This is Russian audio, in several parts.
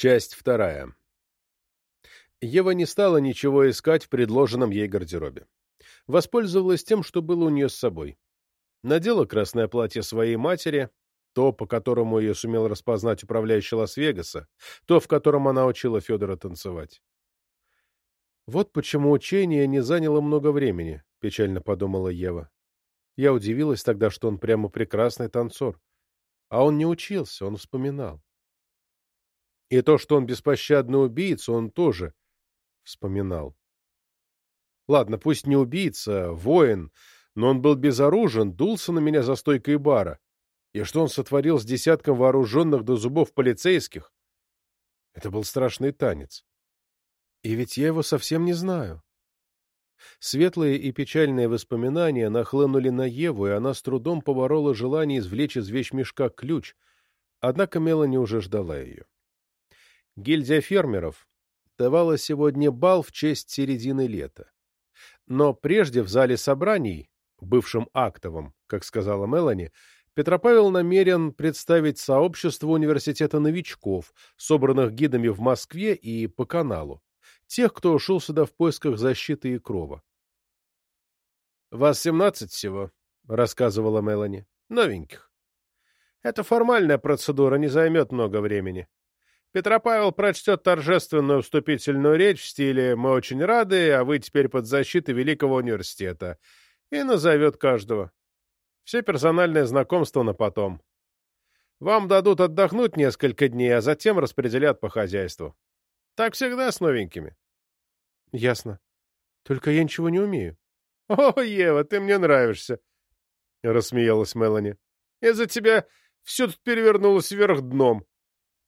Часть вторая. Ева не стала ничего искать в предложенном ей гардеробе. Воспользовалась тем, что было у нее с собой. Надела красное платье своей матери, то, по которому ее сумел распознать управляющий Лас-Вегаса, то, в котором она учила Федора танцевать. «Вот почему учение не заняло много времени», — печально подумала Ева. Я удивилась тогда, что он прямо прекрасный танцор. А он не учился, он вспоминал. И то, что он беспощадный убийца, он тоже вспоминал. Ладно, пусть не убийца, воин, но он был безоружен, дулся на меня за стойкой бара. И что он сотворил с десятком вооруженных до зубов полицейских? Это был страшный танец. И ведь я его совсем не знаю. Светлые и печальные воспоминания нахлынули на Еву, и она с трудом поборола желание извлечь из вещмешка ключ, однако Мелани уже ждала ее. Гильдия фермеров давала сегодня бал в честь середины лета. Но прежде в зале собраний, бывшем актовом, как сказала Мелани, Петропавел намерен представить сообществу университета новичков, собранных гидами в Москве и по каналу, тех, кто ушел сюда в поисках защиты и крова. «Вас семнадцать всего», — рассказывала Мелани, — «новеньких. Это формальная процедура, не займет много времени. Петропавел прочтет торжественную вступительную речь в стиле «Мы очень рады, а вы теперь под защитой Великого университета» и назовет каждого. Все персональные знакомства на потом. Вам дадут отдохнуть несколько дней, а затем распределят по хозяйству. Так всегда с новенькими. — Ясно. Только я ничего не умею. — О, Ева, ты мне нравишься, — рассмеялась Мелани. — Из-за тебя все тут перевернулось вверх дном.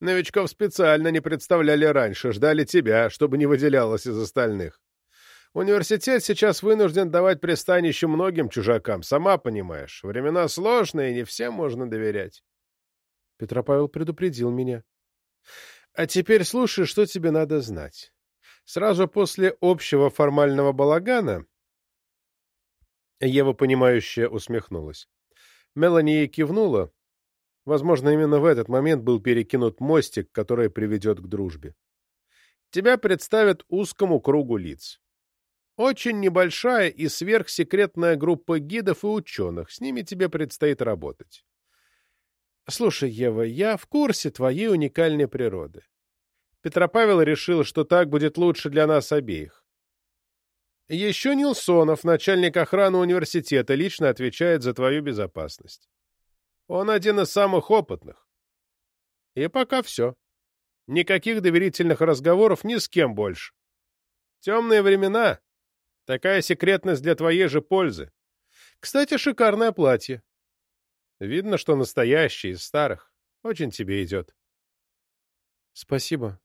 Новичков специально не представляли раньше, ждали тебя, чтобы не выделялось из остальных. Университет сейчас вынужден давать пристанище многим чужакам, сама понимаешь. Времена сложные, не всем можно доверять. Петропавел предупредил меня. А теперь слушай, что тебе надо знать. Сразу после общего формального балагана Ева, понимающе усмехнулась. Мелани кивнула, Возможно, именно в этот момент был перекинут мостик, который приведет к дружбе. Тебя представят узкому кругу лиц. Очень небольшая и сверхсекретная группа гидов и ученых. С ними тебе предстоит работать. Слушай, Ева, я в курсе твоей уникальной природы. Петропавел решил, что так будет лучше для нас обеих. Еще Нилсонов, начальник охраны университета, лично отвечает за твою безопасность. Он один из самых опытных. И пока все. Никаких доверительных разговоров ни с кем больше. Темные времена. Такая секретность для твоей же пользы. Кстати, шикарное платье. Видно, что настоящее, из старых. Очень тебе идет. Спасибо.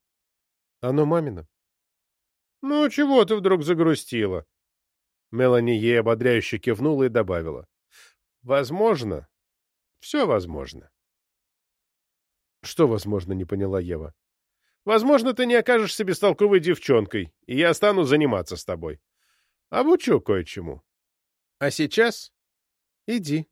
Оно мамино. Ну, чего ты вдруг загрустила? Мелани ей ободряюще кивнула и добавила. Возможно, все возможно. Что возможно, не поняла Ева. Возможно, ты не окажешься бестолковой девчонкой, и я стану заниматься с тобой. Обучу кое-чему. А сейчас иди.